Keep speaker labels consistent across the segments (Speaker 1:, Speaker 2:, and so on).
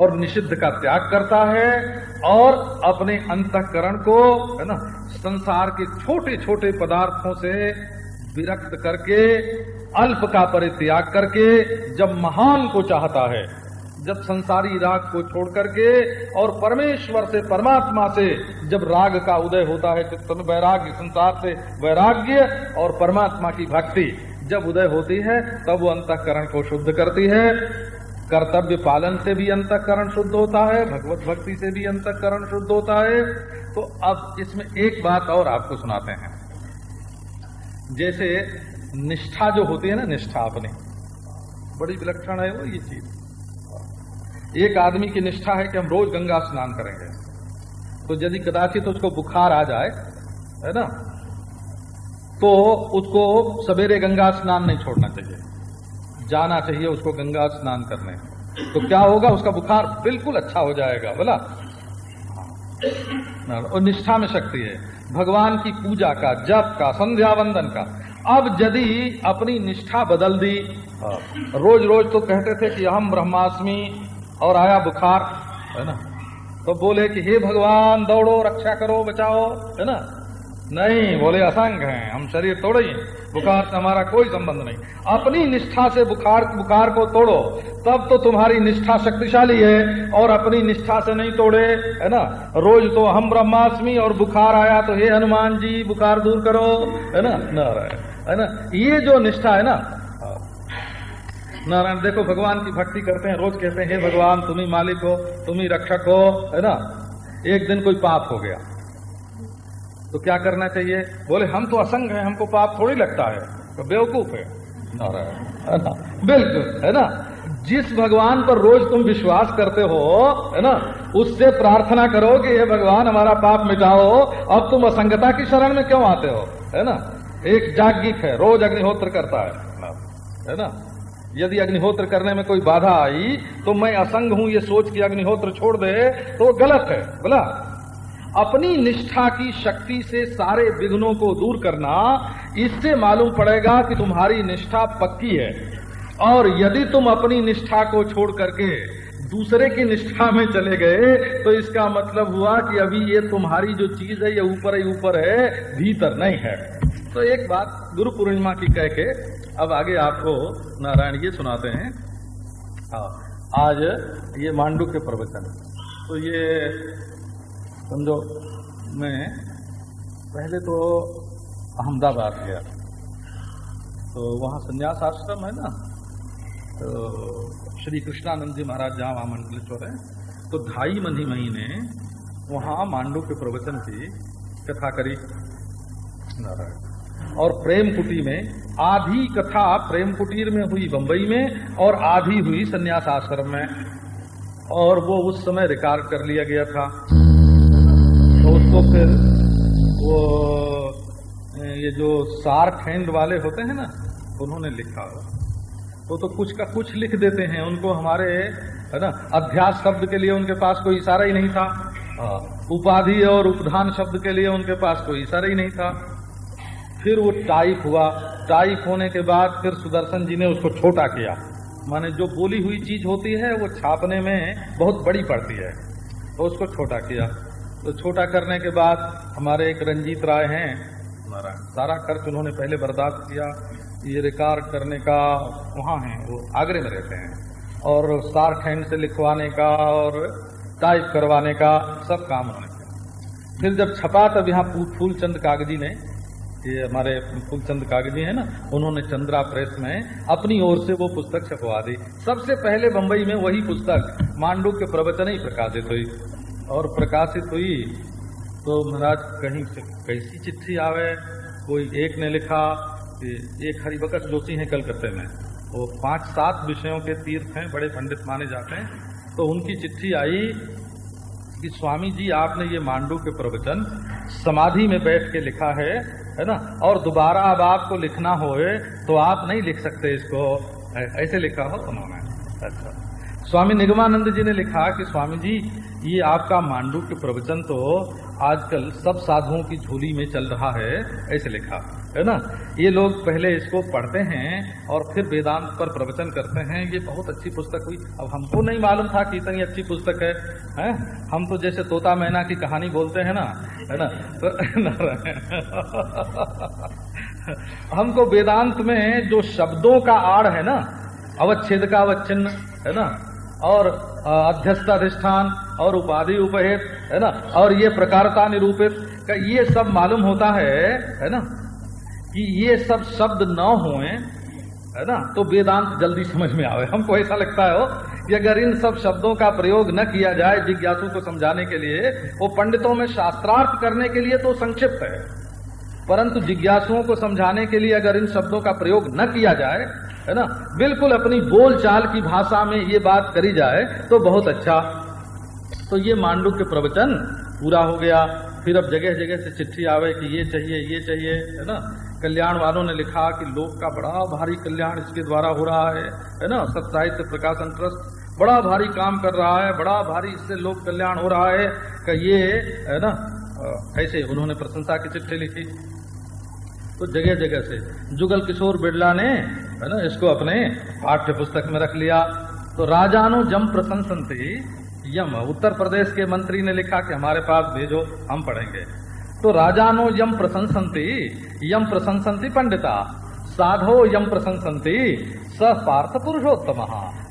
Speaker 1: और निषिद्ध का त्याग करता है और अपने अंतकरण को, है ना, संसार के छोटे छोटे पदार्थों से विरक्त करके, अल्प का परित्याग करके, जब महान को चाहता है, जब संसारी राग को छोड़ करके और परमेश्वर से, परमात्मा से, जब राग का उदय होता है चित्त में वैराग्य, संसार से वैराग्य और परमात्मा की भक्ति जब उदय होती है, तब वो अंतकरण को शुद्ध करती है। कर्तव्य पालन से भी अंतकरण शुद्ध होता है, भगवत भक्ति से भी अंतकरण शुद्ध होता है। तो अब इसमें एक बात और आपको सुनाते हैं। जैसे निष्ठा जो होती है ना, निष्ठा अपनी। बड़ी विलक्षण है वो ये चीज़। एक आदमी की निष्ठा है कि हम रोज गंगा स्नान करेंगे। तो यदि कदाचित तो उसको बुखार आ जाए, है ना तो उसको सवेरे गंगा स्नान नहीं छोड़ना चाहिए। जाना चाहिए उसको गंगा स्नान करने। तो क्या होगा? उसका बुखार बिल्कुल अच्छा हो जाएगा। बोला और निष्ठा में शक्ति है। भगवान की पूजा का, जप का, संध्या वंदन का। अब यदि अपनी निष्ठा बदल दी रोज रोज तो कहते थे कि हम ब्रह्मास्मि और आया बुखार, है ना? तो बोले कि, हे भगवान, दौड़ो, रक्षा करो, बचाओ है ना? नहीं, बोले, असंग हैं, हम शरीर तोड़े। बुखार से हमारा कोई संबंध नहीं। अपनी निष्ठा से बुखार बुखार को तोड़ो, तब तो तुम्हारी निष्ठा शक्तिशाली है, और अपनी निष्ठा से नहीं तोड़े, है ना? रोज तो हम ब्रह्मास्मि और बुखार आया तो हे हनुमान जी, बुखार दूर करो, है ना? न है ना? ये जो निष्ठा है ना, नारायण, देखो, भगवान की भक्ति करते हैं, रोज कहते हैं, हे भगवान तुम्ही मालिक हो तुम्ही रक्षक हो, है ना? एक दिन कोई पाप हो गया। तो क्या करना चाहिए? बोले, हम तो असंग हैं, हमको पाप थोड़ी लगता है। तो बेवकूफ़ है। बिल्कुल, है ना? जिस भगवान पर रोज तुम विश्वास करते हो, है ना? उससे प्रार्थना करो कि, हे भगवान, हमारा पाप मिटाओ, अब तुम असंगता की शरण में क्यों आते हो? है ना? एक जागीक है, रोज अग्निहोत्र करता है। है ना? यदि अग्निहोत्र करने में कोई बाधा आई तो मैं असंग हूँ, ये सोच के अग्निहोत्र छोड़ दे तो गलत है। बोला? अपनी निष्ठा की शक्ति से सारे विघ्नों को दूर करना, इससे मालूम पड़ेगा कि तुम्हारी निष्ठा पक्की है। और यदि तुम अपनी निष्ठा को छोड़ करके दूसरे की निष्ठा में चले गए तो इसका मतलब हुआ कि अभी ये तुम्हारी जो चीज़ है, ये ऊपर ही ऊपर है, भीतर नहीं है। तो एक बात गुरु पूर्णिमा की कह के अब आगे आपको नारायण ये सुनाते हैं। हाँ आज ये मांडू के प्रवचन तो ये समझो, मैं पहले तो अहमदाबाद गया। तो वहाँ संन्यास आश्रम है ना? तो श्री कृष्णानंद जी महाराज जहाँ वहाँ मंडलेश्वर है तो ढाई मही महीने वहाँ मांडू के प्रवचन की कथा करी और प्रेम कुटी में, आधी कथा प्रेम कुटीर में हुई बंबई में, और आधी हुई संन्यास आश्रम में। और वो उस समय रिकॉर्ड कर लिया गया था। तो उसको फिर वो ये जो सार खैंड वाले होते हैं ना उन्होंने लिखा तो तो कुछ का कुछ लिख देते हैं उनको हमारे है ना अध्यास शब्द के लिए उनके पास कोई इशारा ही नहीं था। हाँ, उपाधि और उपधान शब्द के लिए उनके पास कोई इशारा ही नहीं था। फिर वो टाइप हुआ। टाइप होने के बाद फिर सुदर्शन जी ने उसको छोटा किया। माने जो बोली हुई चीज़ होती है वो छापने में बहुत बड़ी पड़ती है। तो उसको छोटा किया। तो छोटा करने के बाद हमारे एक रंजीत राय हैं। सारा खर्च उन्होंने पहले बर्दाश्त किया। ये रिकॉर्ड करने का वहाँ है वो आगरे में रहते हैं। और सार खैंड से लिखवाने का और टाइप करवाने का सब काम उन्होंने किया। फिर जब छपा तब यहाँ फूलचंद कागज़ी ने ये हमारे फूलचंद कागज़ी है ना उन्होंने चंद्रा प्रेस में अपनी ओर से वो पुस्तक छपवा दी। सबसे पहले बंबई में वही पुस्तक मांडू के प्रवचन ही प्रकाशित हुई। और प्रकाशित हुई तो महाराज कहीं से कैसी चिट्ठी आवे? कोई एक ने लिखा कि एक हरिभकत जोशी हैं कलकत्ते में। वो पाँच सात विषयों के तीर्थ हैं, बड़े पंडित माने जाते हैं। तो उनकी चिट्ठी आई कि स्वामी जी, आपने ये मांडू के प्रवचन समाधि में बैठ के लिखा है है ना? और दोबारा अब आपको लिखना हो तो आप नहीं लिख सकते इसको। ऐसे लिखा हो उन्होंने। अच्छा। स्वामी निगमानंद जी ने लिखा कि स्वामी जी ये आपका मांडू के प्रवचन तो आजकल सब साधुओं की झोली में चल रहा है, ऐसे लिखा, है ना? ये लोग पहले इसको पढ़ते हैं और फिर वेदांत पर प्रवचन करते हैं। ये बहुत अच्छी पुस्तक हुई। अब हमको नहीं मालूम था कि इतनी अच्छी पुस्तक है, हैं? हम तो जैसे तोता मैना की कहानी बोलते हैं ना, है ना? तो हमको वेदांत में जो शब्दों का आड़ है ना, अवच्छेद का अवच्छिन्न, है ना? और अध्यस्त अधिष्ठान और उपाधि उपहित, है ना? और ये प्रकारता निरूपित, का ये सब मालूम होता है है ना? कि ये सब शब्द न हुए, है ना? तो वेदांत जल्दी समझ में आवे। हमको ऐसा लगता है, हो, कि अगर इन सब शब्दों का प्रयोग न किया जाए जिज्ञासु को समझाने के लिए, वो पंडितों में शास्त्रार्थ करने के लिए तो संक्षिप्त है। परंतु जिज्ञासुओं को समझाने के लिए अगर इन शब्दों का प्रयोग न किया जाए है ना? बिल्कुल अपनी बोल चाल की भाषा में ये बात करी जाए तो बहुत अच्छा। तो ये मांडू के प्रवचन पूरा हो गया। फिर अब जगह जगह से चिट्ठी आवे कि ये चाहिए ये चाहिए, है ना? कल्याण वालों ने लिखा कि लोक का बड़ा भारी कल्याण इसके द्वारा हो रहा है है ना? सत साहित्य प्रकाशन ट्रस्ट बड़ा भारी काम कर रहा है, बड़ा भारी इससे लोक कल्याण हो रहा है। कि ये है ना? ऐसे उन्होंने प्रशंसा की चिट्ठी लिखी। तो जगह जगह से। जुगल किशोर बिड़ला ने, है ना, इसको अपने पाठ्य पुस्तक में रख लिया। तो राजानु जम प्रशंसनती यम, उत्तर प्रदेश के मंत्री ने लिखा कि हमारे पास भेजो, हम पढ़ेंगे। तो राजानो यम प्रशंसनती यम प्रशंसनती पंडिता, साधो यम प्रशंसनती स पार्थ पुरुषोत्तम।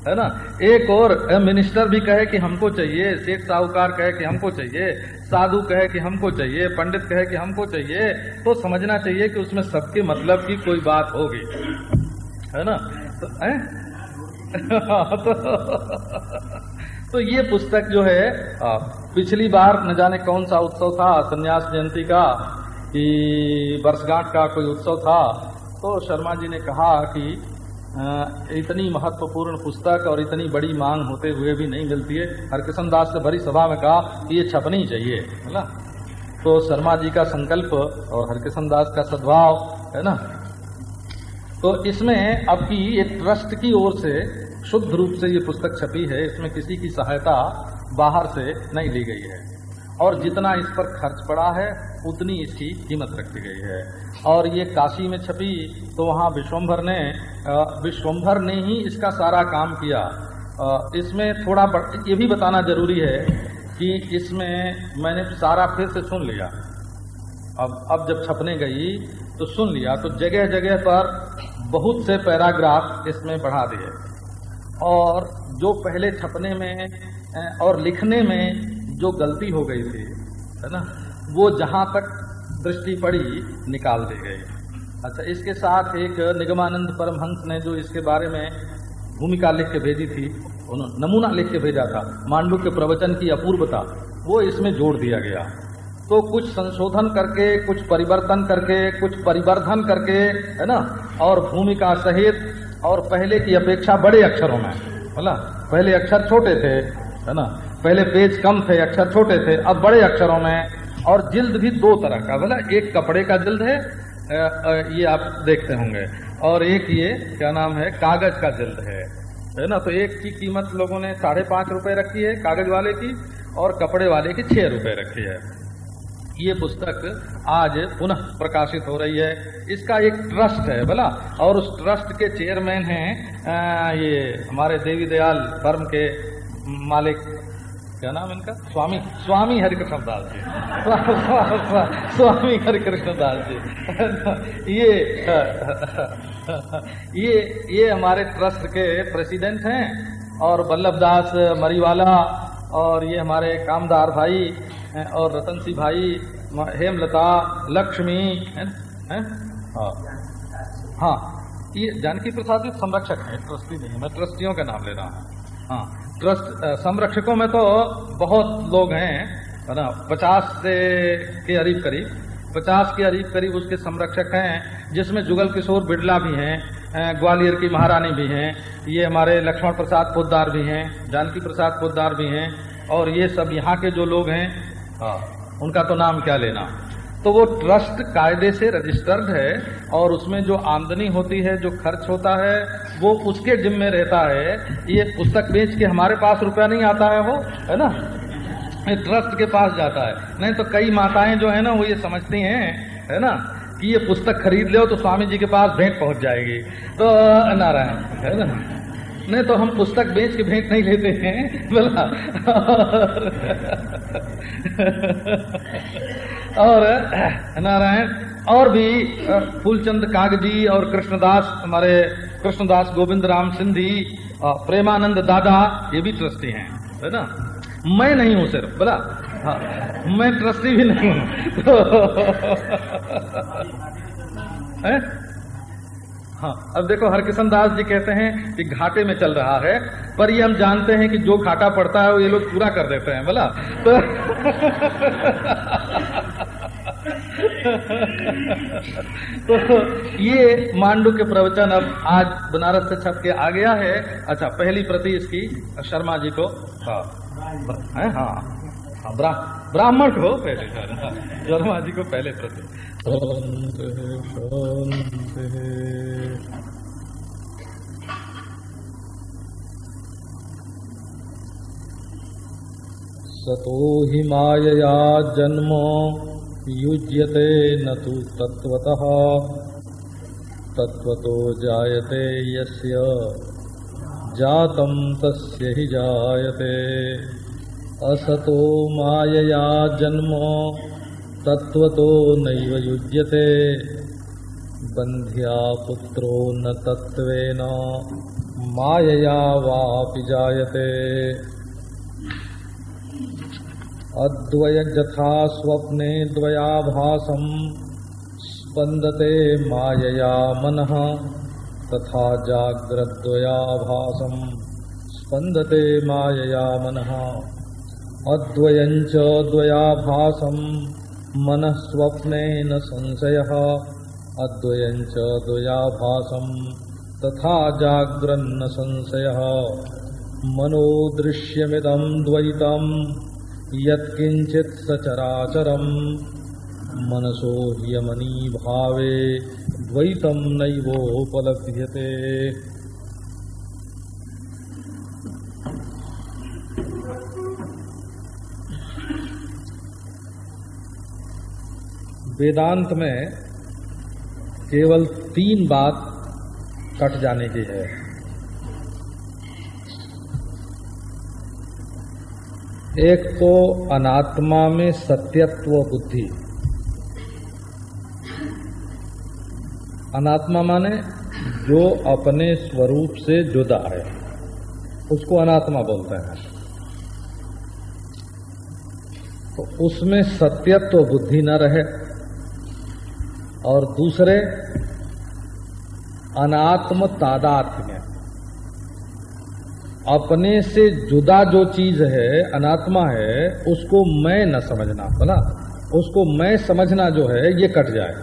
Speaker 1: है ना? एक और मिनिस्टर भी कहे कि हमको चाहिए सेठ साहूकार कहे कि हमको चाहिए साधु कहे कि हमको चाहिए पंडित कहे कि हमको चाहिए तो समझना चाहिए कि उसमें सबके मतलब की कोई बात होगी। है ना? तो, है? तो, तो ये पुस्तक जो है पिछली बार न जाने कौन सा उत्सव था संन्यास जयंती का कि वर्षगांठ का कोई उत्सव था तो शर्मा जी ने कहा कि इतनी महत्वपूर्ण पुस्तक और इतनी बड़ी मांग होते हुए भी नहीं मिलती है। हरकिशन दास से भरी सभा में कहा कि ये छपनी चाहिए, है ना? तो शर्मा जी का संकल्प और हरकिशन दास का सद्भाव, है ना? तो इसमें अब की एक ट्रस्ट की ओर से शुद्ध रूप से ये पुस्तक छपी है। इसमें किसी की सहायता बाहर से नहीं ली गई है। और जितना इस पर खर्च पड़ा है, उतनी इसकी कीमत रखी गई है। और ये काशी में छपी तो वहाँ विश्वम्भर ने विश्वम्भर ने ही इसका सारा काम किया। इसमें थोड़ा ये भी बताना ज़रूरी है कि इसमें मैंने सारा फिर से सुन लिया। अब अब जब छपने गई तो सुन लिया तो जगह जगह पर बहुत से पैराग्राफ इसमें बढ़ा दिए। और जो पहले छपने में और लिखने में जो गलती हो गई थी, है ना, वो जहाँ तक दृष्टि पड़ी, निकाल दी गई। अच्छा इसके साथ एक निगमानंद परमहंस ने जो इसके बारे में भूमिका लिख के भेजी थी उन्होंने नमूना लिख के भेजा था, मांडू के प्रवचन की अपूर्वता, वो इसमें जोड़ दिया गया। तो कुछ संशोधन करके, कुछ परिवर्तन करके, कुछ परिवर्धन करके, है ना, और भूमिका सहित, और पहले की अपेक्षा बड़े अक्षरों में बोला पहले अक्षर छोटे थे, है ना, पहले पेज कम थे, अक्षर छोटे थे, अब बड़े अक्षरों में, और जिल्द भी दो तरह का, बोला, एक कपड़े का जिल्द है ये आप देखते होंगे। और एक ये, क्या नाम है, कागज़ का जिल्द है। है ना? तो एक की कीमत लोगों ने साढ़े पाँच रुपए रखी है कागज़ वाले की, और कपड़े वाले की छह रुपए रखी है। ये पुस्तक आज पुनः प्रकाशित हो रही है। इसका एक ट्रस्ट है, बोला। और उस ट्रस्ट के चेयरमैन हैं ये हमारे देवी दयाल फर्म के मालिक क्या नाम इनका? स्वामी स्वामी हरिकृष्ण दास जी स्वामी हरिकृष्ण दास जी ये ये ये हमारे ट्रस्ट के प्रेसिडेंट हैं और वल्लभ दास मरीवाला और ये हमारे कामदार भाई और रतन सिंह भाई हेमलता लक्ष्मी है, है? हाँ। हाँ ये जानकी प्रसाद जी संरक्षक है ट्रस्टी नहीं मैं ट्रस्टियों का नाम ले रहा हूँ। हाँ। ट्रस्ट संरक्षकों में तो बहुत लोग हैं, है ना? पचास से के करीब करीब, पचास के करीब करीब उसके संरक्षक हैं, जिसमें जुगल किशोर बिड़ला भी हैं ग्वालियर की महारानी भी हैं, ये हमारे लक्ष्मण प्रसाद पोदार भी हैं, जानकी प्रसाद पोदार भी हैं, और ये सब यहाँ के जो लोग हैं हाँ उनका तो नाम क्या लेना? तो वो ट्रस्ट कायदे से रजिस्टर्ड है और उसमें जो आमदनी होती है, जो खर्च होता है, वो उसके जिम्मे रहता है। ये पुस्तक बेच के हमारे पास रुपया नहीं आता है वो, है ना? ये ट्रस्ट के पास जाता है। नहीं तो कई माताएँ जो है ना, वो ये समझती हैं, है ना, कि ये पुस्तक खरीद लो तो स्वामी जी के पास भेंट पहुँच जाएगी। तो नारायण, है ना? नहीं तो हम पुस्तक बेच के भेंट नहीं लेते हैं, बोला। और, नारायण, और भी फूलचंद कागज़ी और कृष्णदास, हमारे कृष्णदास गोविंद राम सिंधी प्रेमानंद दादा, ये भी ट्रस्टी हैं, है ना? मैं नहीं हूँ सिर्फ़, बोला। हाँ मैं ट्रस्टी भी नहीं हूँ। हाँ? अब देखो हरकिशन दास जी कहते हैं कि घाटे में चल रहा है पर ये हम जानते हैं कि जो घाटा पड़ता है वो ये लोग पूरा कर देते हैं बोला? तो तो ये मांडू के प्रवचन अब आज बनारस से छप के आ गया है। अच्छा पहली प्रति इसकी शर्मा जी को। हाँ हाँ, हाँ ब्राह्मण को पहले शर्मा जी को पहले प्रति। सतो हि मायया जन्म, युज्यते न तु तत्त्वतः। तत्त्वतो जायते यस्य, जातं तस्य हि जायते। असतो मायया जन्म तत्त्वतो नैव युज्यते। बन्ध्या पुत्रो न तत्त्वेन। मायया वापि जायते। अद्वयजथा स्वप्ने द्वयाभासम् स्पन्दते मायया मनः। तथा जाग्रद्वयाभासम् स्पन्दते मायया मनः। अद्वयञ्च द्वयाभासम् मनः स्वप्ने न संशयः अद्वयञ्च द्वयाभासम्, तथा जाग्रन्न संशयः। मनोदृश्यमिदम् द्वैतम् यत्किञ्चित् सचराचरम्। मनसो ह्यमनी भावे द्वैतम् नैवोपलभ्यते। वेदांत में केवल तीन बात कट जाने की है। एक तो अनात्मा में सत्यत्व बुद्धि। अनात्मा माने जो अपने स्वरूप से जुदा है। उसको अनात्मा बोलते हैं। तो उसमें सत्यत्व बुद्धि न रहे। और दूसरे अनात्म तादात्म्य अपने से जुदा जो चीज़ है, अनात्मा है, उसको मैं न समझना बोला उसको मैं समझना जो है, ये कट जाए।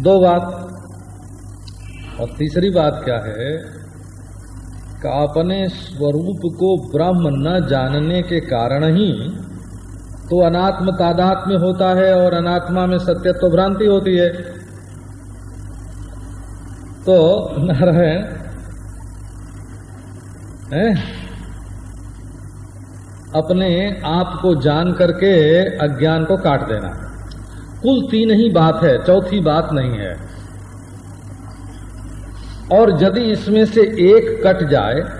Speaker 1: दो बात। और तीसरी बात क्या है कि अपने स्वरूप को ब्रह्म न जानने के कारण ही तो अनात्म तादात्म्य होता है और अनात्मा में सत्यत्व भ्रांति होती है। तो नारायण अपने आप को जान करके अज्ञान को काट देना। कुल तीन ही बात है, चौथी बात नहीं है। और यदि इसमें से एक कट जाए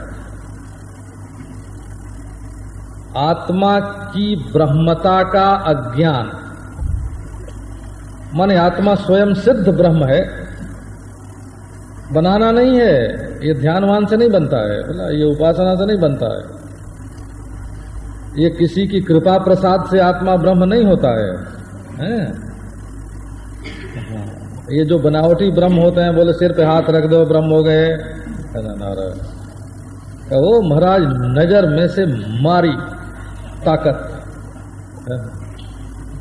Speaker 1: आत्मा की ब्रह्मता का अज्ञान। माने आत्मा स्वयं सिद्ध ब्रह्म है। बनाना नहीं है ये ध्यानवान से नहीं बनता है बोला ये उपासना से नहीं बनता है। ये किसी की कृपा प्रसाद से आत्मा ब्रह्म नहीं होता है, हैं? ये जो बनावटी ब्रह्म होते हैं बोले सिर पे हाथ रख दो ब्रह्म हो गए। वो महाराज नज़र में से मारी। ताकत।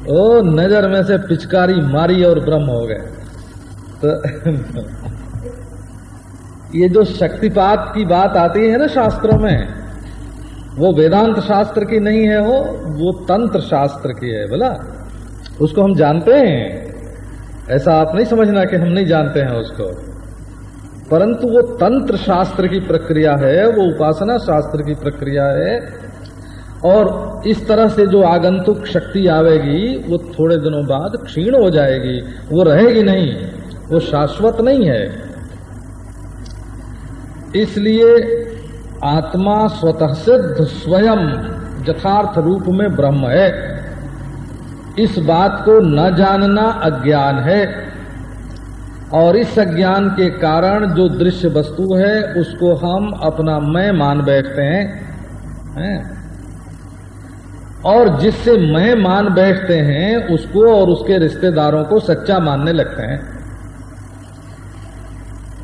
Speaker 1: ओ, नज़र में से पिचकारी मारी और ब्रह्म हो गए। तो ये जो शक्तिपात की बात आती है ना शास्त्रों में, वो वेदांत शास्त्र की नहीं है वो वो तंत्र शास्त्र की है, बोला। उसको हम जानते हैं। ऐसा आप नहीं समझना कि हम नहीं जानते हैं उसको। परंतु वो तंत्र शास्त्र की प्रक्रिया है, वो उपासना शास्त्र की प्रक्रिया है और इस तरह से जो आगंतुक शक्ति आवेगी, वो थोड़े दिनों बाद क्षीण हो जाएगी। वो रहेगी नहीं, वो शाश्वत नहीं है। इसलिए आत्मा स्वतः सिद्ध, स्वयं यथार्थ रूप में ब्रह्म है। इस बात को न जानना अज्ञान है। और इस अज्ञान के कारण जो दृश्य वस्तु है, उसको हम अपना मैं मान बैठते हैं। है? और जिससे मैं मान बैठते हैं, उसको और उसके रिश्तेदारों को सच्चा मानने लगते हैं।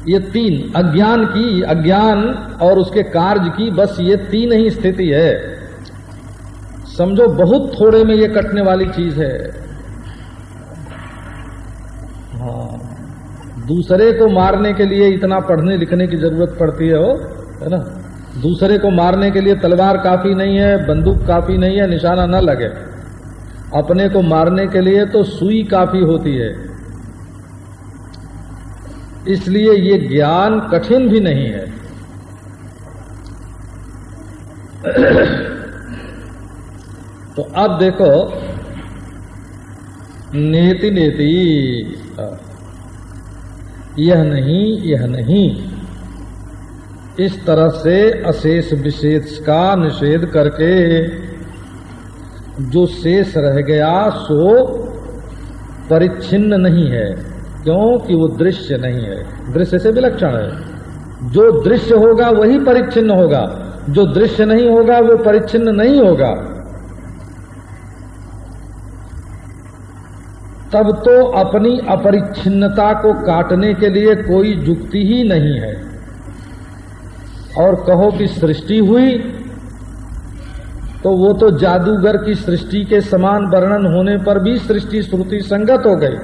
Speaker 1: ये तीन, अज्ञान की, अज्ञान और उसके कार्य की, बस ये तीन ही स्थिति है। समझो, बहुत थोड़े में ये कटने वाली चीज़ है। हाँ दूसरे को मारने के लिए इतना पढ़ने लिखने की ज़रूरत पड़ती है, हो, है ना? दूसरे को मारने के लिए तलवार काफ़ी नहीं है, बंदूक काफ़ी नहीं है, निशाना न लगे। अपने को मारने के लिए तो सुई काफ़ी होती है। इसलिए ये ज्ञान कठिन भी नहीं है। तो अब देखो नेति नेति यह नहीं यह नहीं। इस तरह से अशेष विशेष का निषेध करके जो शेष रह गया, सो परिच्छिन्न नहीं है, क्योंकि वो दृश्य नहीं है। दृश्य से विलक्षण है। जो दृश्य होगा, वही परिच्छिन्न होगा। जो दृश्य नहीं होगा, वो परिच्छिन्न नहीं होगा। तब तो अपनी अपरिच्छिन्नता को काटने के लिए कोई जुक्ति ही नहीं है। और कहो कि सृष्टि हुई तो वो तो जादूगर की सृष्टि के समान वर्णन होने पर भी सृष्टि श्रुति संगत हो गई।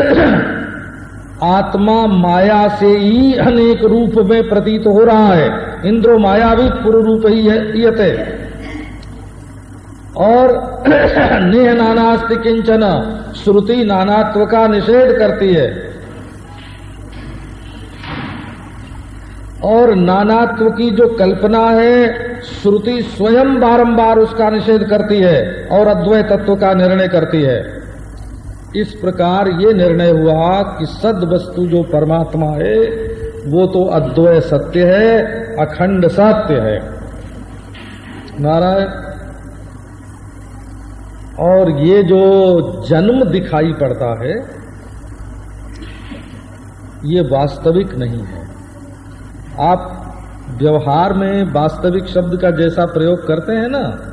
Speaker 1: आत्मा माया से ही अनेक रूप में प्रतीत हो रहा है। इंद्रो माया भी पूर्व रूप ही है और नेह नानास्ति किंचन, श्रुति नानात्व का निषेध करती है। और नानात्व की जो कल्पना है, श्रुति स्वयं बारंबार उसका निषेध करती है और अद्वैत तत्व का निर्णय करती है। इस प्रकार ये निर्णय हुआ कि सद वस्तु जो परमात्मा है, वो तो अद्वय सत्य है, अखंड सत्य है। नारायण, और ये जो जन्म दिखाई पड़ता है, ये वास्तविक नहीं है। आप व्यवहार में वास्तविक शब्द का जैसा प्रयोग करते हैं ना,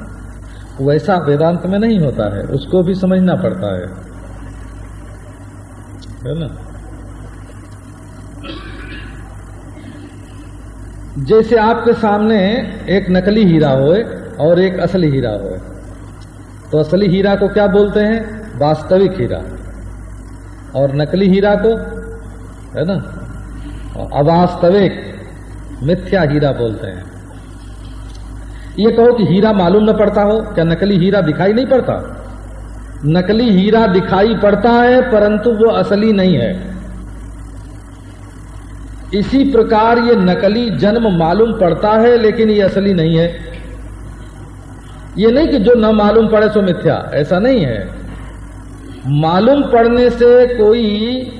Speaker 1: वैसा वेदांत में नहीं होता है, उसको भी समझना पड़ता है। है ना? जैसे आपके सामने एक नकली हीरा होए और एक असली हीरा होए तो असली हीरा को क्या बोलते हैं? वास्तविक हीरा। और नकली हीरा को, है ना? अवास्तविक। मिथ्या हीरा बोलते हैं। ये कहो कि हीरा मालूम न पड़ता हो, क्या नकली हीरा दिखाई नहीं पड़ता? नकली हीरा दिखाई पड़ता है, परंतु वो असली नहीं है। इसी प्रकार ये नकली जन्म मालूम पड़ता है, लेकिन ये असली नहीं है। ये नहीं कि जो न मालूम पड़े सो मिथ्या, ऐसा नहीं है। मालूम पड़ने से कोई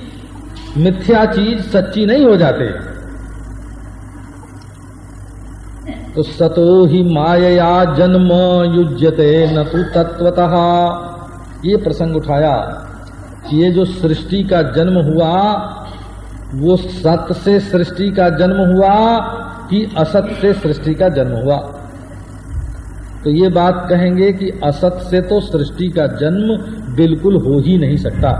Speaker 1: मिथ्या चीज़ सच्ची नहीं हो जाती। तो सतो ही माया जन्म युज्यते न तो तत्वतः ये प्रसंग उठाया कि ये जो सृष्टि का जन्म हुआ, वो सत से सृष्टि का जन्म हुआ कि असत से सृष्टि का जन्म हुआ। तो ये बात कहेंगे कि असत से तो सृष्टि का जन्म बिल्कुल हो ही नहीं सकता।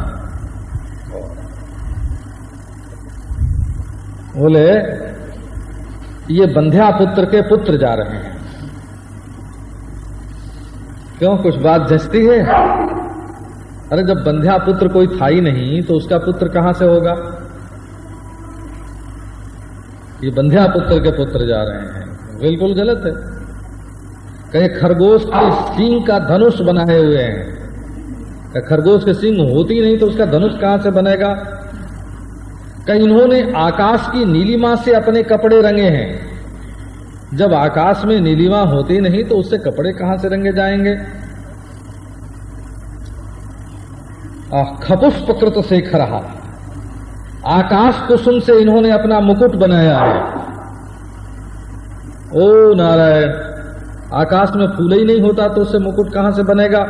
Speaker 1: बोले ये बंध्या पुत्र के पुत्र जा रहे हैं। क्यों? कुछ बात जचती है? अरे जब बंध्या पुत्र कोई था ही नहीं तो उसका पुत्र कहाँ से होगा? ये बंध्या पुत्र के पुत्र जा रहे हैं। बिल्कुल गलत है। कहीं, खरगोश के सिंह का धनुष बनाए हुए हैं। खरगोश के सिंह होती नहीं तो उसका धनुष कहाँ से बनेगा? कहीं इन्होंने आकाश की नीलिमा से अपने कपड़े रंगे हैं। जब आकाश में नीलिमा होती नहीं तो उससे कपड़े कहाँ से रंगे जाएँगे? खपुष्पकृत से खरहा आकाश कुसुम से इन्होंने अपना मुकुट बनाया है। ओ नारायण, आकाश में फूल ही नहीं होता तो उससे मुकुट कहाँ से बनेगा?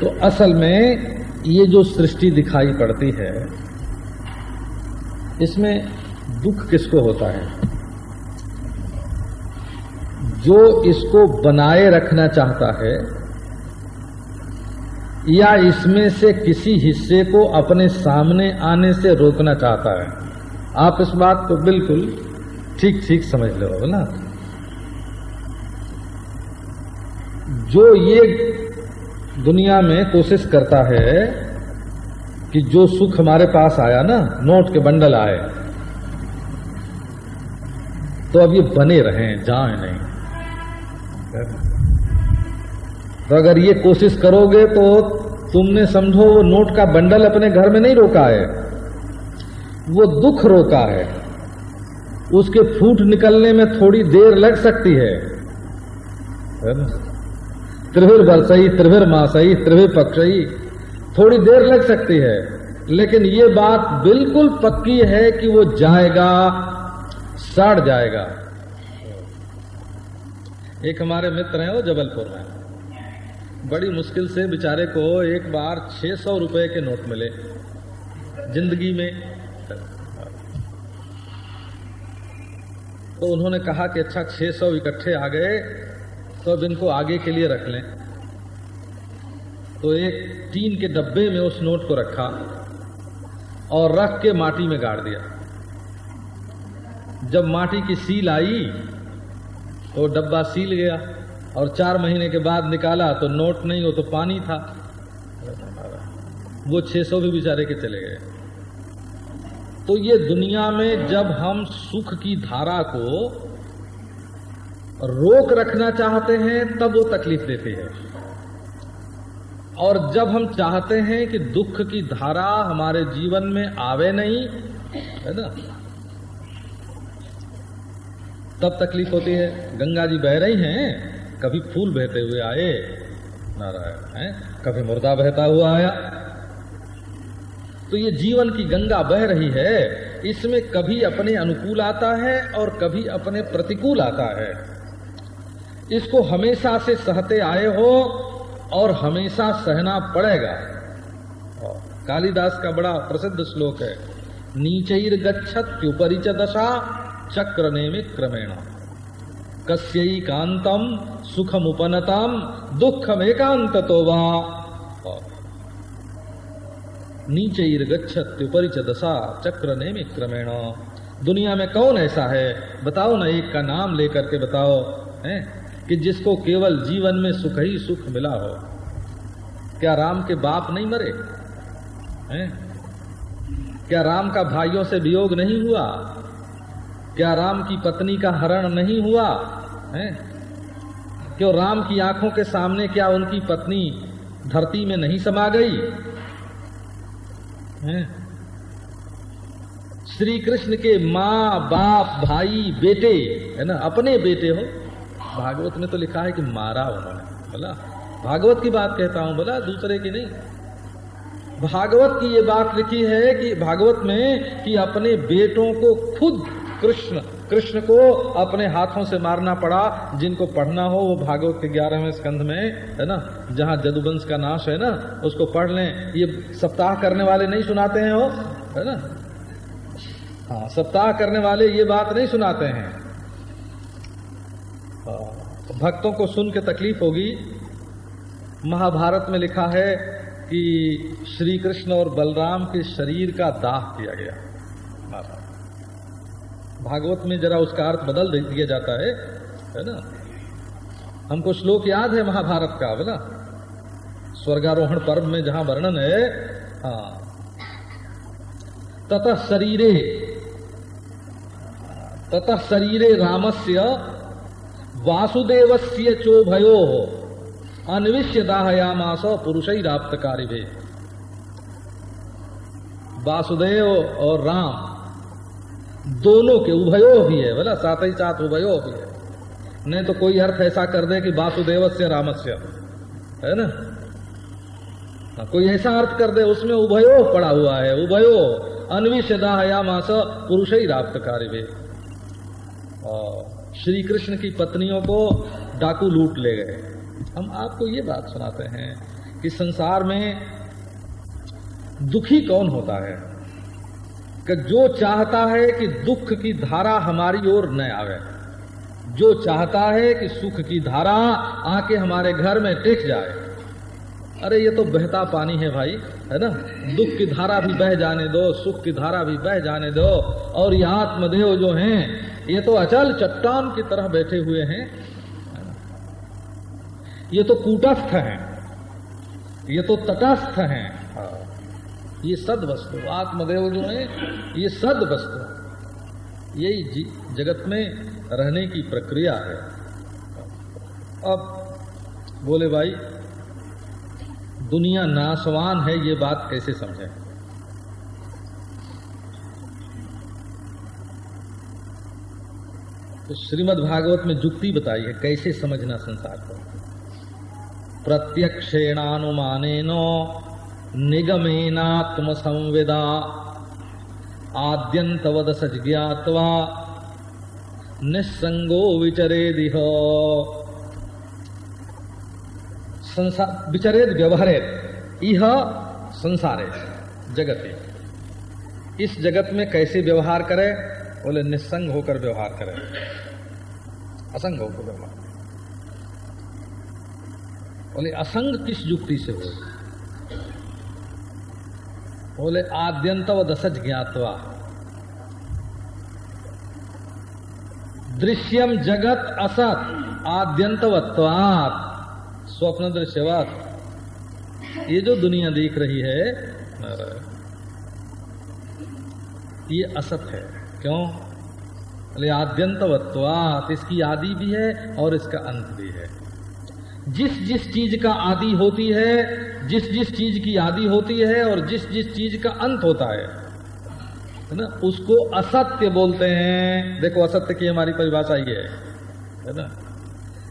Speaker 1: तो असल में ये जो सृष्टि दिखाई पड़ती है, इसमें दुख किसको होता है? जो इसको बनाए रखना चाहता है, या इसमें से किसी हिस्से को अपने सामने आने से रोकना चाहता है? आप इस बात को बिल्कुल ठीक ठीक समझ लो ना? जो ये दुनिया में कोशिश करता है कि जो सुख हमारे पास आया ना, नोट के बंडल आए तो अब ये बने रहे, जाए नहीं। तो अगर ये कोशिश करोगे तो तुमने समझो, वो नोट का बंडल अपने घर में नहीं रोका है, वो दुख रोका है। उसके फूट निकलने में थोड़ी देर लग सकती है। त्रिभिर वर्षई त्रिभिर मासई, त्रिभिर पक्षई, थोड़ी देर लग सकती है, लेकिन ये बात बिल्कुल पक्की है कि वो जाएगा, सड़ जाएगा। एक हमारे मित्र हैं, वो जबलपुर में। बड़ी मुश्किल से बेचारे को एक बार छह सौ रुपए के नोट मिले, ज़िंदगी में। तो उन्होंने कहा कि अच्छा छह सौ इकट्ठे आ गए तो अब इनको आगे के लिए रख लें। तो एक टीन के डब्बे में उस नोट को रखा और रख के माटी में गाड़ दिया। जब माटी की सील आई तो डब्बा सील गया और चार महीने के बाद निकाला तो नोट नहीं हो तो पानी था। वो 600 भी बेचारे के चले गए। तो ये दुनिया में जब हम सुख की धारा को रोक रखना चाहते हैं, तब वो तकलीफ़ देती है। और जब हम चाहते हैं कि दुख की धारा हमारे जीवन में आवे नहीं, है ना? तब तकलीफ़ होती है। गंगा जी बह रही हैं, कभी फूल बहते हुए आए, नारायण, है? कभी मुर्दा बहता हुआ आया। तो ये जीवन की गंगा बह रही है, इसमें कभी अपने अनुकूल आता है और कभी अपने प्रतिकूल आता है। इसको हमेशा से सहते आए हो और हमेशा सहना पड़ेगा। कालिदास का बड़ा प्रसिद्ध श्लोक है, नीचर गच्छत च दशा चक्र नेमि क्रमेण। कस्यई कांतम सुखम उपनतम दुखम एकांत तो नीचे गच्छत्युपरि च दशा चक्र नेमि क्रमेण। दुनिया में कौन ऐसा है? बताओ ना, एक का नाम लेकर के बताओ, है? कि जिसको केवल जीवन में सुख ही सुख मिला हो, क्या राम के बाप नहीं मरे? हैं? क्या राम का भाइयों से वियोग नहीं हुआ? क्या राम की पत्नी का हरण नहीं हुआ? है? क्यों राम की आँखों के सामने क्या उनकी पत्नी धरती में नहीं समा गई? है? श्री कृष्ण के माँ, बाप, भाई, बेटे, है ना, अपने बेटे हो भागवत ने तो लिखा है कि मारा उन्होंने। बोला, भागवत की बात कहता हूँ, बोला, दूसरे की नहीं। भागवत की ये बात लिखी है कि भागवत में कि अपने बेटों को खुद कृष्ण कृष्ण को अपने हाथों से मारना पड़ा, जिनको पढ़ना हो, वो भागवत के ग्यारहवें स्कंध में, है ना, जहाँ जदुवंश का नाश है ना, उसको पढ़ लें। ये सप्ताह करने वाले नहीं सुनाते हैं वो, है ना? हाँ सप्ताह करने वाले ये बात नहीं सुनाते हैं। भक्तों को सुन के तकलीफ़ होगी। महाभारत में लिखा है कि श्री कृष्ण और बलराम के शरीर का दाह किया गया। भागवत में जरा उसका अर्थ बदल दिया जाता है है ना? हमको श्लोक याद है महाभारत का बोला स्वर्गारोहण पर्व में जहाँ वर्णन है हाँ। ततः शरीरे ततः शरीरे रामस्य वासुदेवस्य चोभयो अन्विष्य दाहयामास पुरुष ही राप्त कार्य वासुदेव और राम दोनों के उभयो भी है बोला साथ ही साथ उभयो भी है। नहीं तो कोई अर्थ ऐसा कर दे कि वासुदेव से रामस्य। है ना? हाँ, कोई ऐसा अर्थ कर दे उसमें उभयो पड़ा हुआ है उभयो अन्विषदा या मास पुरुष ही राप्त कार्य श्री कृष्ण की पत्नियों को डाकू लूट ले गए। हम आपको ये बात सुनाते हैं कि संसार में दुखी कौन होता है? कि जो चाहता है कि दुख की धारा हमारी ओर न आवे। जो चाहता है कि सुख की धारा आके हमारे घर में टिक जाए। अरे ये तो बहता पानी है भाई, है ना? दुख की धारा भी बह जाने दो, सुख की धारा भी बह जाने दो, और ये आत्मदेव जो हैं, ये तो अचल चट्टान की तरह बैठे हुए हैं। ये तो कूटस्थ हैं, ये तो तटस्थ हैं। ये सद वस्तु आत्मदेव जो है, ये सद वस्तु यही जगत में रहने की प्रक्रिया है। अब बोले भाई दुनिया नासवान है, ये बात कैसे समझे? तो श्रीमद् भागवत में जुक्ति बताई है कैसे समझना संसार को? प्रत्यक्षेणानुमानेनो निगमेनात्म संवेदा आद्यंतवद सज्ञातवा निस्संगो विचरेदिह। संसार विचरेद व्यवहारेत यह संसारे जगत। इस जगत में कैसे व्यवहार करे, बोले निस्संग होकर व्यवहार करे। असंग होकर व्यवहार बोले असंग किस युक्ति से हो? बोले आद्यंतव दशज ज्ञातवा। दृश्यम जगत असत आद्यंतवत्वात स्वप्न दृश्यवात ये जो दुनिया देख रही है ये असत है। क्यों? बोले आद्यंतवत्वात, इसकी आदि भी है और इसका अंत भी है। जिस जिस चीज़ का आदि होती है, जिस जिस चीज़ की आदि होती है और जिस जिस चीज़ का अंत होता है है ना? उसको असत्य बोलते हैं। देखो, असत्य की हमारी परिभाषा ये है है ना?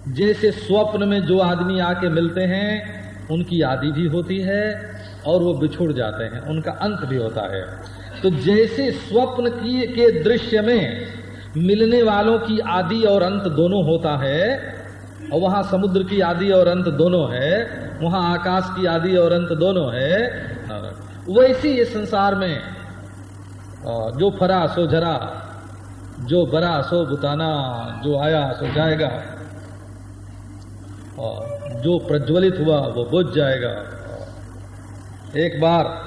Speaker 1: जैसे स्वप्न में जो आदमी आके मिलते हैं, उनकी आदि भी होती है और वो बिछुड़ जाते हैं, उनका अंत भी होता है। तो जैसे स्वप्न की के दृश्य में मिलने वालों की आदि और अंत दोनों होता है, और वहाँ समुद्र की आदि और अंत दोनों है, वहाँ आकाश की आदि और अंत दोनों है वैसी ये संसार में जो फरा सो जरा जो बरा सो बुताना, जो आया सो जाएगा जो प्रज्वलित हुआ, वो बुझ जाएगा। एक बार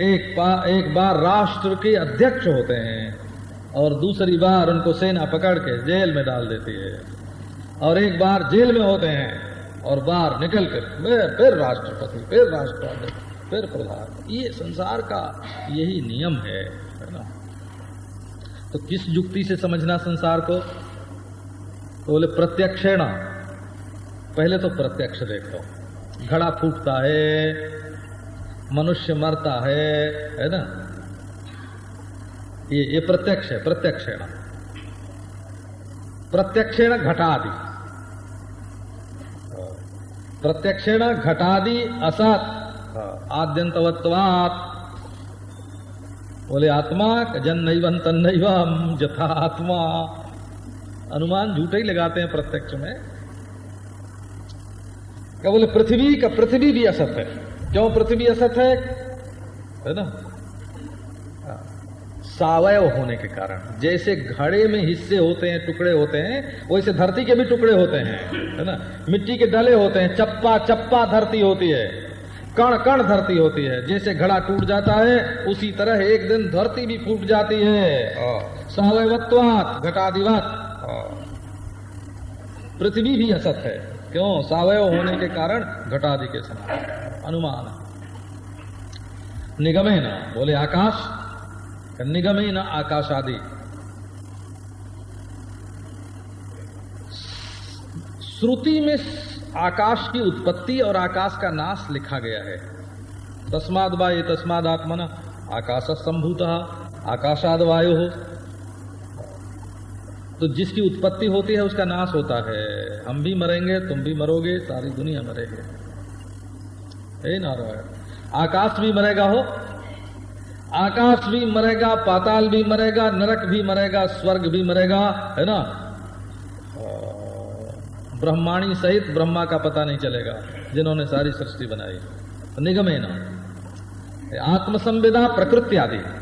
Speaker 1: एक बार एक बार राष्ट्र के अध्यक्ष होते हैं और दूसरी बार उनको सेना पकड़ के जेल में डाल देती है। और एक बार जेल में होते हैं और बाहर निकल कर फिर राष्ट्रपति फिर राष्ट्रपति, फिर प्रधान। ये संसार का यही नियम है है ना? तो किस युक्ति से समझना संसार को? तो बोले, प्रत्यक्षेणा। पहले तो प्रत्यक्ष देखो। घड़ा फूटता है, मनुष्य मरता है है ना? ये ये प्रत्यक्ष है प्रत्यक्षेण प्रत्यक्षेण घटादि। प्रत्यक्षेण घटादि असत। आद्यंतवत्वात। बोले, आत्मा जन नहीं बन तन नहीं जथा आत्मा अनुमान झूठे ही लगाते हैं प्रत्यक्ष में। क्या बोले, पृथ्वी का, पृथ्वी भी असत है। क्यों पृथ्वी असत है? है ना? सावयव होने के कारण। जैसे घड़े में हिस्से होते हैं, टुकड़े होते हैं, वैसे धरती के भी टुकड़े होते हैं, है ना? मिट्टी के डले होते हैं, चप्पा चप्पा धरती होती है, कण कण धरती होती है। जैसे घड़ा टूट जाता है, उसी तरह एक दिन धरती भी फूट जाती है। सावयवत्वात घटाधिवत पृथ्वी भी असत है। क्यों? सावयव होने के कारण घटादि के समान। अनुमान। निगमे न, बोले आकाश। निगमे न आकाश आदि श्रुति में आकाश की उत्पत्ति और आकाश का नाश लिखा गया है। तस्माद बा ये तस्माद आत्मन आकाश संभूत, आकाशाद वायु। हो तो जिसकी उत्पत्ति होती है, उसका नाश होता है। हम भी मरेंगे, तुम भी मरोगे, सारी दुनिया मरेगी। हे नारायण, आकाश भी मरेगा, हो। आकाश भी मरेगा, पाताल भी मरेगा, नरक भी मरेगा, स्वर्ग भी मरेगा, है ना? ब्रह्माणी सहित ब्रह्मा का पता नहीं चलेगा, जिन्होंने सारी सृष्टि बनाई। निगम है ना? आत्मसंविदा प्रकृति आदि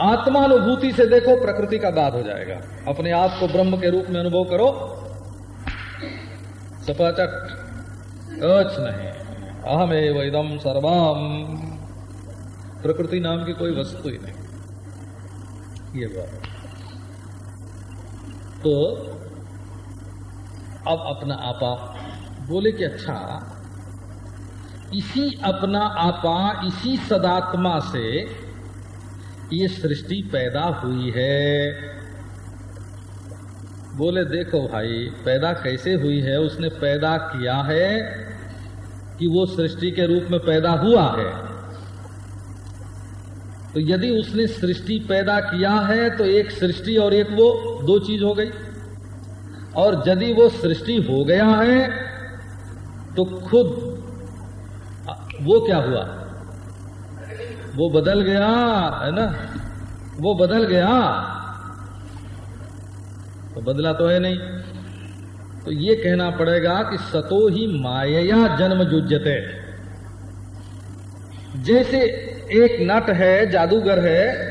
Speaker 1: आत्मानुभूति से देखो, प्रकृति का दाद हो जाएगा। अपने आप को ब्रह्म के रूप में अनुभव करो। सपाचक कुछ नहीं। अहम एवं सर्वम। प्रकृति नाम की कोई वस्तु ही नहीं। ये बात। तो अब अपना आपा। बोले कि अच्छा इसी अपना आपा, इसी सदात्मा से ये सृष्टि पैदा हुई है। बोले, देखो भाई, पैदा कैसे हुई है? उसने पैदा किया है कि वो सृष्टि के रूप में पैदा हुआ है। तो यदि उसने सृष्टि पैदा किया है तो एक सृष्टि और एक वो, दो चीज़ हो गई। और यदि वो सृष्टि हो गया है तो खुद, वो क्या हुआ? वो बदल गया, है ना? वो बदल गया। तो बदला तो है नहीं। तो ये कहना पड़ेगा कि सतो ही माया जन्म जुजते जैसे एक नट है, जादूगर है,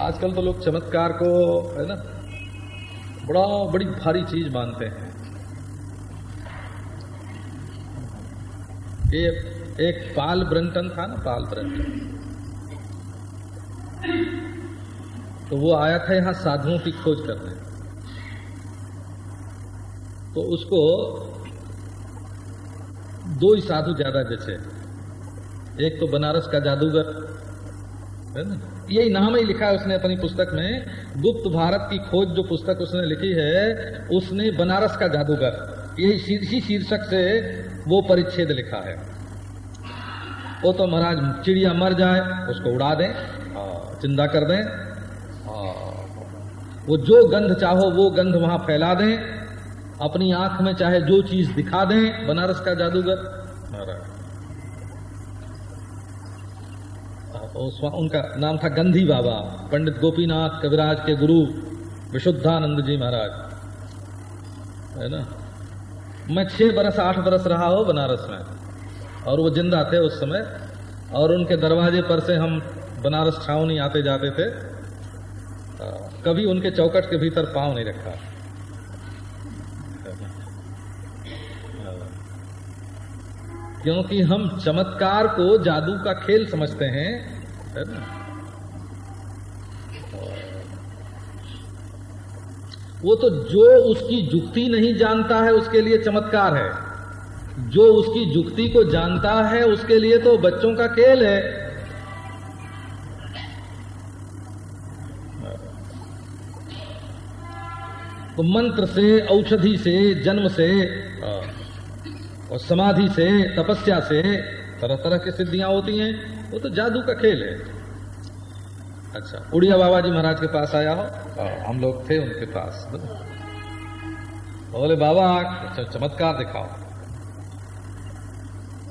Speaker 1: आजकल तो लोग चमत्कार को, है ना, बड़ा, बड़ी भारी चीज़ मानते हैं। ये एक पाल ब्रंटन था ना, पाल ब्रंटन। तो वो आया था यहाँ साधुओं की खोज करने। तो उसको दो ही साधु ज़्यादा जैसे एक तो बनारस का जादूगर, है ना? यही नाम ही लिखा है उसने अपनी पुस्तक में। गुप्त भारत की खोज जो पुस्तक उसने लिखी है, उसने बनारस का जादूगर, यही शीर्षक से वो परिच्छेद लिखा है। वो तो महाराज चिड़िया मर जाए उसको उड़ा दें चिंदा कर दें वो जो गंध चाहो वो गंध वहाँ फैला दें अपनी आँख में चाहे जो चीज़ दिखा दें बनारस का जादूगर। उनका नाम था गंधी बाबा पंडित गोपीनाथ कविराज के गुरु विशुद्धानंद जी महाराज। है ना? मैं छह बरस आठ बरस रहा हो बनारस में। और वो ज़िंदा थे उस समय, और उनके दरवाजे पर से हम बनारस छावनी आते जाते थे। कभी उनके चौकट के भीतर पाँव नहीं रखा। क्योंकि हम चमत्कार को जादू का खेल समझते हैं, है ना? वो तो जो उसकी जुक्ति नहीं जानता है, उसके लिए चमत्कार है। जो उसकी जुक्ति को जानता है उसके लिए तो बच्चों का खेल है। तो मंत्र से औषधि से जन्म से और समाधि से तपस्या से तरह तरह की सिद्धियाँ होती हैं। वो तो जादू का खेल है। अच्छा। उड़िया बाबा जी महाराज के पास आया हो। हम लोग थे उनके पास। बोले बाबा अच्छा चमत्कार दिखाओ।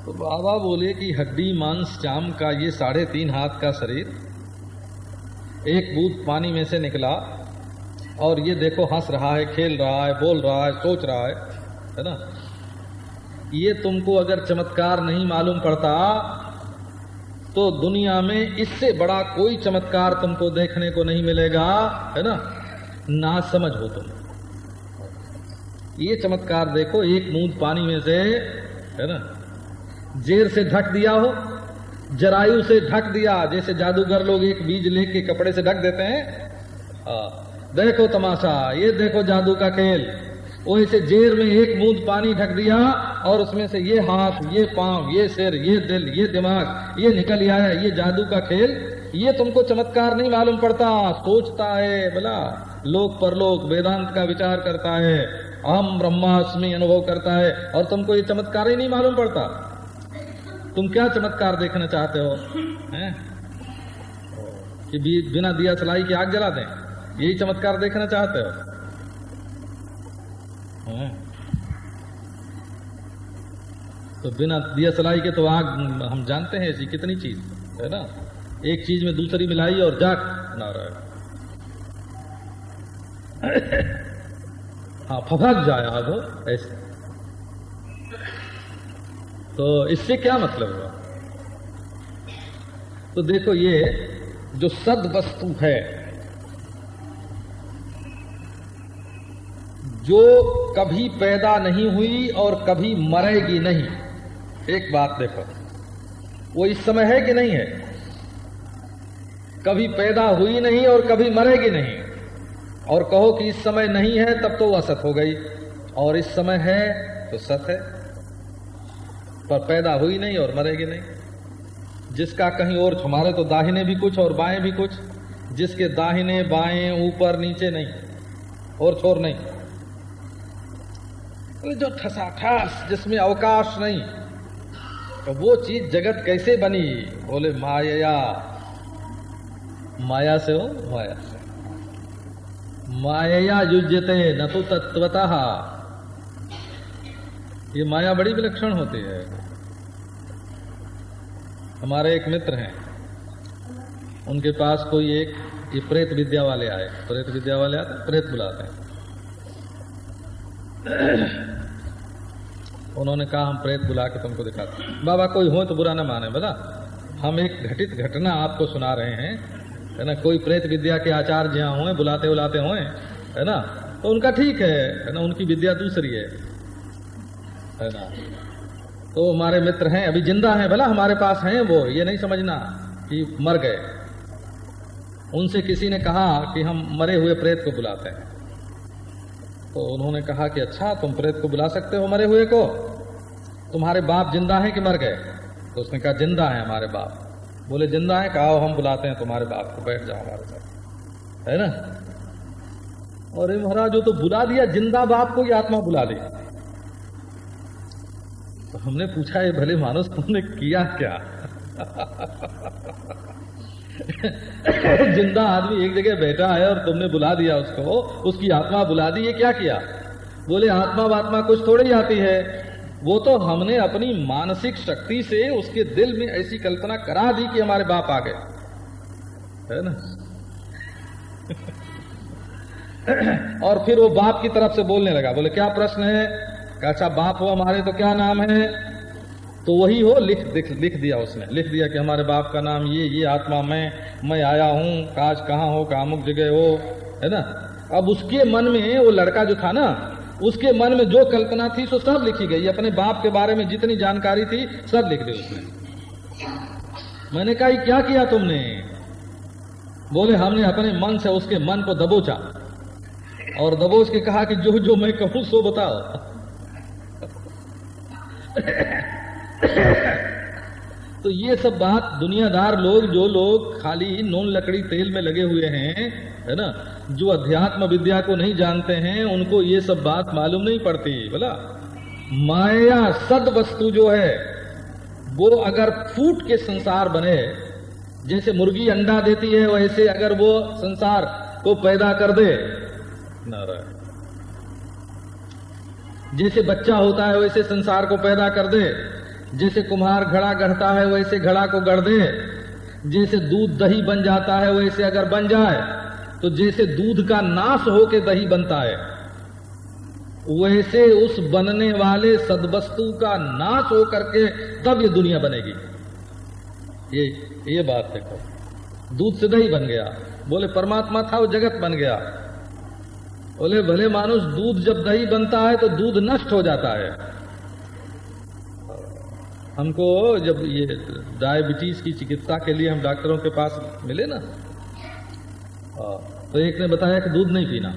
Speaker 1: तो बाबा बोले कि हड्डी, मांस, चाम का ये साढ़े तीन हाथ का शरीर, एक बूथ पानी में से निकला और ये देखो हंस रहा है, खेल रहा है, बोल रहा है, सोच रहा है है ना? ये तुमको अगर चमत्कार नहीं मालूम पड़ता तो दुनिया में इससे बड़ा कोई चमत्कार तुमको देखने को नहीं मिलेगा, है ना? ना समझ हो तुम। ये चमत्कार देखो, एक मूंद पानी में से, है ना? जेर से ढक दिया हो जरायु से ढक दिया जैसे जादूगर लोग एक बीज लेके कपड़े से ढक देते हैं। आ, देखो तमाशा ये देखो जादू का खेल। वो ऐसे जेर में एक बूंद पानी ढक दिया और उसमें से ये हाथ ये पाँव ये सिर ये दिल ये दिमाग ये निकल आया ये जादू का खेल। ये तुमको चमत्कार नहीं मालूम पड़ता सोचता है बोला लोक परलोक वेदांत का विचार करता है हम ब्रह्मास्मि अनुभव करता है और तुमको ये चमत्कार ही नहीं मालूम पड़ता। तुम क्या चमत्कार देखना चाहते हो? हैं? कि बिना दिया चलाई की आग जला दें? यही चमत्कार देखना चाहते हो। तो बिना दिया चलाई के तो आग, हम जानते हैं ऐसी कितनी चीज़, है ना? एक चीज़ में दूसरी मिलाई और जाग, नारायण। हाँ फफक जाए आग हो, ऐसे। तो इससे क्या मतलब हुआ? तो देखो ये जो सद वस्तु है, जो कभी पैदा नहीं हुई और कभी मरेगी नहीं। एक बात देखो, वो इस समय है कि नहीं है? कभी पैदा हुई नहीं और कभी मरेगी नहीं। और कहो कि इस समय नहीं है, तब तो वो असत हो गई। और इस समय है तो सत है। पर पैदा हुई नहीं और मरेगी नहीं। जिसका कहीं और, हमारे तो दाहिने भी कुछ और बाएँ भी कुछ, जिसके दाहिने, बाएँ, ऊपर, नीचे नहीं और छोर नहीं। जो ठसाठास जिसमें अवकाश नहीं तो वो चीज़ जगत कैसे बनी? बोले, माया। माया से हो, माया से। माया युजते न तो तत्वतः ये माया बड़ी विलक्षण होती है। हमारे एक मित्र हैं। उनके पास कोई एक ये प्रेत विद्या वाले आए। प्रेत विद्या वाले आते प्रेत बुलाते हैं। उन्होंने कहा, हम प्रेत बुला के तुमको दिखाते बाबा, कोई हो तो बुरा ना माने, बता। हम एक घटित घटना आपको सुना रहे हैं, है ना? कोई प्रेत विद्या के आचार्य जहाँ हुए, बुलाते बुलाते हुए, है ना? तो उनका ठीक है है ना? उनकी विद्या दूसरी है है ना? तो हमारे मित्र हैं, अभी ज़िंदा हैं, भला हमारे पास हैं वो, ये नहीं समझना कि मर गए। उनसे किसी ने कहा कि हम मरे हुए प्रेत को बुलाते हैं। तो उन्होंने कहा कि अच्छा तुम प्रेत को बुला सकते हो मरे हुए को। तुम्हारे बाप ज़िंदा हैं कि मर गए? तो उसने कहा, ज़िंदा है हमारे बाप। बोले, ज़िंदा है, कहा हम बुलाते हैं तुम्हारे बाप को, बैठ जाओ हमारे साथ। है ना? और महाराज जो तो बुला दिया, ज़िंदा बाप को ही आत्मा बुला तो हमने पूछा, ये भले मानस तुमने किया क्या? ज़िंदा आदमी एक जगह बैठा है और तुमने बुला दिया उसको, उसकी आत्मा बुला दी, ये क्या किया? बोले, आत्मा वात्मा कुछ थोड़ी आती है। वो तो हमने अपनी मानसिक शक्ति से उसके दिल में ऐसी कल्पना करा दी कि हमारे बाप आ गए। है ना? और फिर वो बाप की तरफ़ से बोलने लगा। बोले, क्या प्रश्न है? अच्छा बाप हो हमारे तो क्या नाम है? तो वही हो, लिख लिख लिख दिया उसने। लिख दिया कि हमारे बाप का नाम ये ये आत्मा मैं मैं आया हूँ। काज कहाँ हो, कामुक जगह हो, है ना? अब उसके मन में वो लड़का जो था ना, उसके मन में जो कल्पना थी, सो सब लिखी गई। अपने बाप के बारे में जितनी जानकारी थी, सब लिख दी उसने। मैंने कहा क्या किया तुमने? बोले, हमने अपने मन से उसके मन को दबोचा और दबोच के कहा कि जो जो मैं कहूँ, सो बताओ। तो ये सब बात दुनियादार लोग, जो लोग खाली नून लकड़ी तेल में लगे हुए हैं, है ना, जो अध्यात्म विद्या को नहीं जानते हैं, उनको ये सब बात मालूम नहीं पड़ती, बोला। माया सद वस्तु जो है, वो अगर फूट के संसार बने, जैसे मुर्गी अंडा देती है, वैसे अगर वो संसार को पैदा कर दे, नारायण। जैसे बच्चा होता है वैसे संसार को पैदा कर दे। जैसे कुम्हार घड़ा गढ़ता है वैसे घड़ा को गढ़ दे। जैसे दूध दही बन जाता है वैसे अगर बन जाए तो जैसे दूध का नाश होके दही बनता है, वैसे उस बनने वाले सदवस्तु का नाश हो करके तब ये दुनिया बनेगी। ये ये बात देखो। दूध से दही बन गया। बोले, परमात्मा था, वो जगत बन गया। बोले, भले मानुष दूध जब दही बनता है तो दूध नष्ट हो जाता है। हमको जब ये डायबिटीज़ की चिकित्सा के लिए हम डॉक्टरों के पास मिले ना तो एक ने बताया कि दूध नहीं पीना,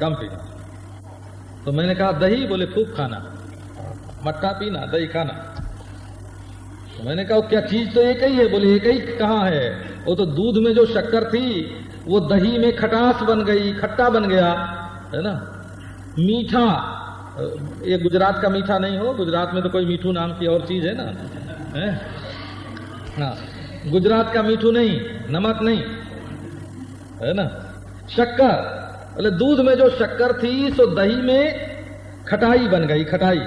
Speaker 1: कम पीना। तो मैंने कहा, दही? बोले, खूब खाना मट्टा पीना, दही खाना। तो मैंने कहा क्या चीज़ तो एक ही है? बोले, एक ही कहाँ है? वो तो दूध में जो शक्कर थी, वो दही में खटास बन गई, खट्टा बन गया। है ना? मीठा, ये गुजरात का मीठा नहीं हो, गुजरात में तो कोई मीठू नाम की और चीज़ है ना? है? हाँ गुजरात का मीठू नहीं, नमक नहीं, है ना? शक्कर बोले दूध में जो शक्कर थी, सो दही में खटाई बन गई, खटाई।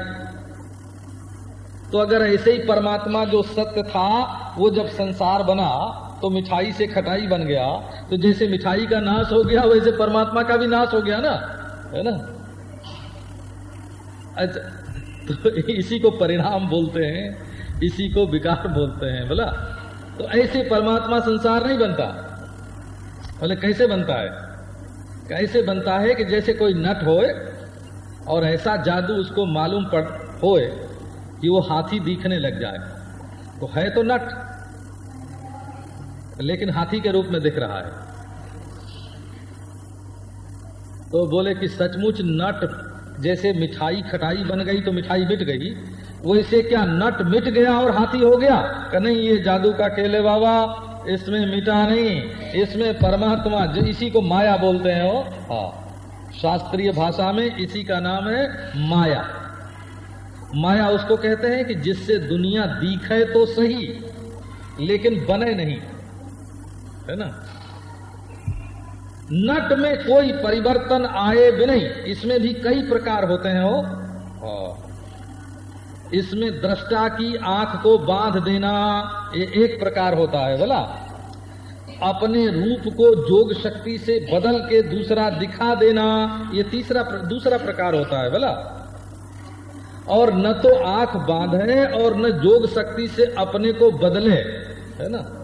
Speaker 1: तो अगर ऐसे ही परमात्मा जो सत्य था, वो जब संसार बना तो मिठाई से खटाई बन गया तो जैसे मिठाई का नाश हो गया, वैसे परमात्मा का भी नाश हो गया ना, है ना? अच्छा तो इसी को परिणाम बोलते हैं, इसी को विकार बोलते हैं, बोला? तो ऐसे परमात्मा संसार नहीं बनता। बोले, कैसे बनता है? कैसे बनता है कि जैसे कोई नट होए और ऐसा जादू उसको मालूम पड़, होए कि वो हाथी दिखने लग जाए। तो है तो नट। लेकिन हाथी के रूप में दिख रहा है। तो बोले कि सचमुच नट जैसे मिठाई खटाई बन गई तो मिठाई मिट गई वैसे क्या नट मिट गया और हाथी हो गया? कि नहीं, ये जादू का केले बाबा इसमें मिटा नहीं, इसमें परमात्मा जो इसी को माया बोलते हैं वो हाँ शास्त्रीय भाषा में इसी का नाम है माया। माया उसको कहते हैं कि जिससे दुनिया दिखे तो सही, लेकिन बने नहीं। है ना? नट में कोई परिवर्तन आए भी नहीं। इसमें भी कई प्रकार होते हैं वो। हाँ। इसमें दृष्टा की आँख को बाँध देना ये एक प्रकार होता है, बोला। अपने रूप को जोग शक्ति से बदल के दूसरा दिखा देना, ये तीसरा दूसरा प्रकार होता है, बोला। और न तो आँख बांधे और न जोग शक्ति से अपने को बदले, है ना?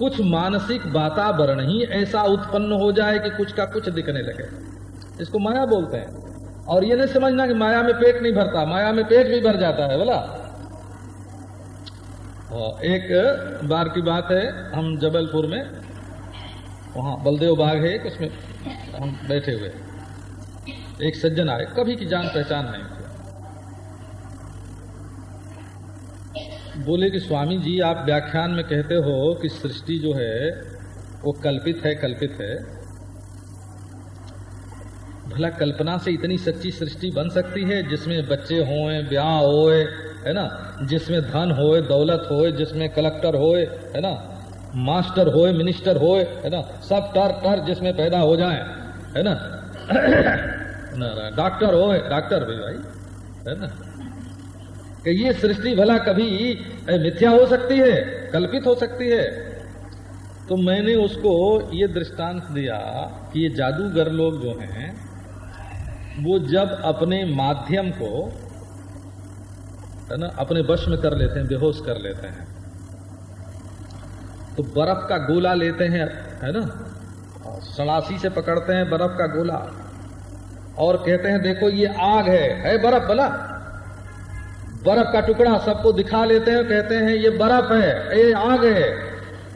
Speaker 1: कुछ मानसिक वातावरण ही ऐसा उत्पन्न हो जाए कि कुछ का कुछ दिखने लगे। इसको माया बोलते हैं। और ये नहीं समझना कि माया में पेट नहीं भरता, माया में पेट भी भर जाता है, बोला? एक बार की बात है, हम जबलपुर में, वहाँ बलदेव बाग है उसमें हम बैठे हुए। एक सज्जन आए, कभी की जान पहचान नहीं। बोले कि स्वामी जी, आप व्याख्यान में कहते हो कि सृष्टि जो है, वो कल्पित है कल्पित है। भला कल्पना से इतनी सच्ची सृष्टि बन सकती है, जिसमें बच्चे होए, ब्याह होए, है ना? जिसमें धन होए, दौलत होए, जिसमें कलेक्टर होए, है ना? मास्टर होए, मिनिस्टर होए, है ना? सब टर टर जिसमें पैदा हो जाए, है ना? डॉक्टर हो डॉक्टर भी भाई, है ना? कि ये सृष्टि भला कभी मिथ्या हो सकती है, कल्पित हो सकती है। तो मैंने उसको ये दृष्टांत दिया कि ये जादूगर लोग जो हैं, वो जब अपने माध्यम को, है ना, अपने वश में कर लेते हैं, बेहोश कर लेते हैं तो बर्फ़ का गोला लेते हैं, है ना, सड़ासी से पकड़ते हैं बर्फ़ का गोला, और कहते हैं, देखो ये आग है है बर्फ़ बला बर्फ़ का टुकड़ा सबको दिखा लेते हैं, कहते हैं, ये बर्फ़ है, ये आग है।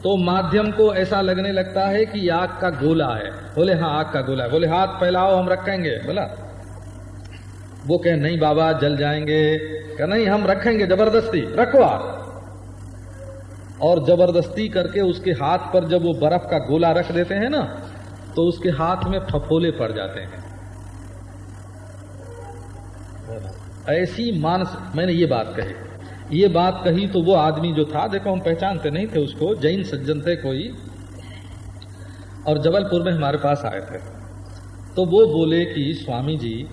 Speaker 1: तो माध्यम को ऐसा लगने लगता है कि आग का गोला है। बोले हाँ आग का गोला है। बोले, हाथ फैलाओ, हम रखेंगे। बोला। वो कहे, नहीं बाबा, जल जाएँगे। कह, नहीं, हम रखेंगे, ज़बरदस्ती, रखो आप और ज़बरदस्ती करके उसके हाथ पर जब वो बर्फ़ का गोला रख देते हैं ना तो उसके हाथ में फफोले पड़ जाते हैं। ऐसी मानस, मैंने ये बात कही। ये बात कही तो वो आदमी जो था, देखो हम पहचानते नहीं थे उसको, जैन सज्जन थे कोई, और जबलपुर में हमारे पास आए थे। तो वो बोले कि स्वामी जी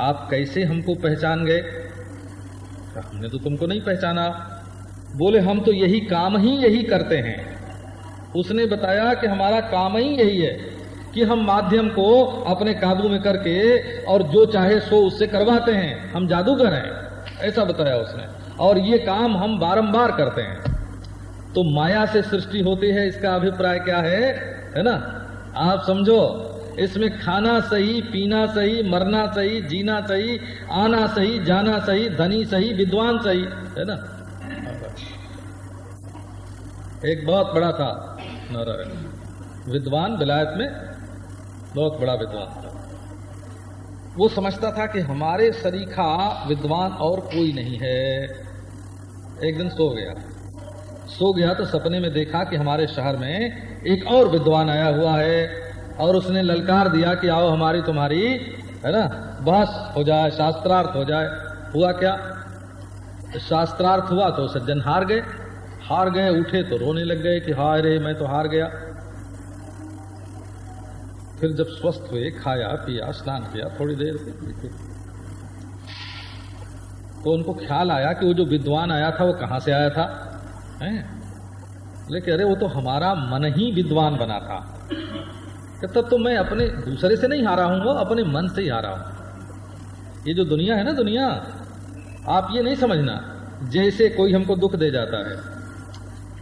Speaker 1: आप कैसे हमको पहचान गए? हमने तो तुमको नहीं पहचाना। बोले, हम तो यही काम ही यही करते हैं। उसने बताया कि हमारा काम ही यही है। कि हम माध्यम को अपने काबू में करके और जो चाहे सो उससे करवाते हैं। हम जादूगर हैं, ऐसा बताया उसने। और ये काम हम बारंबार करते हैं। तो माया से सृष्टि होती है, इसका अभिप्राय क्या है? है ना? आप समझो, इसमें खाना सही, पीना सही, मरना सही, जीना सही, आना सही, जाना सही, धनी सही, विद्वान सही, है ना? एक बहुत बड़ा था नारायण। विद्वान विलायत में बहुत बड़ा विद्वान था। वो समझता था कि हमारे सरीखा विद्वान और कोई नहीं है। एक दिन सो गया। सो गया तो सपने में देखा कि हमारे शहर में एक और विद्वान आया हुआ है और उसने ललकार दिया कि आओ हमारी तुम्हारी, है ना, बहस हो जाए, शास्त्रार्थ हो जाए। हुआ क्या? शास्त्रार्थ हुआ तो सज्जन हार गए। हार गए, उठे तो रोने लग गए कि हाय रे, मैं तो हार गया। फिर जब स्वस्थ हुए, खाया, पिया, स्नान किया, थोड़ी देर तो उनको ख्याल आया कि वो जो विद्वान आया था, वो कहाँ से आया था? लेकिन अरे, वो तो हमारा मन ही विद्वान बना था। तब तो मैं अपने दूसरे से नहीं हारा हूँ अपने मन से ही हारा हूँ। ये जो दुनिया है ना दुनिया, आप ये नहीं समझना, जैसे कोई हमको दुख दे जाता है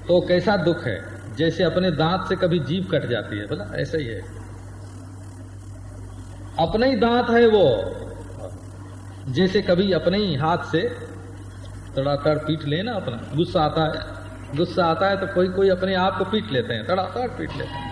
Speaker 1: तो कैसा दुख है? जैसे अपने दांत से कभी जीव कट जाती है, बोला, ऐसा ही है। अपने ही दांत है वो। जैसे कभी अपने ही हाथ से तड़ाकड़ पीट लेना अपना। गुस्सा आता है। गुस्सा आता है तो कोई कोई अपने आप को पीट लेते हैं। तड़ातड़ पीट लेते हैं।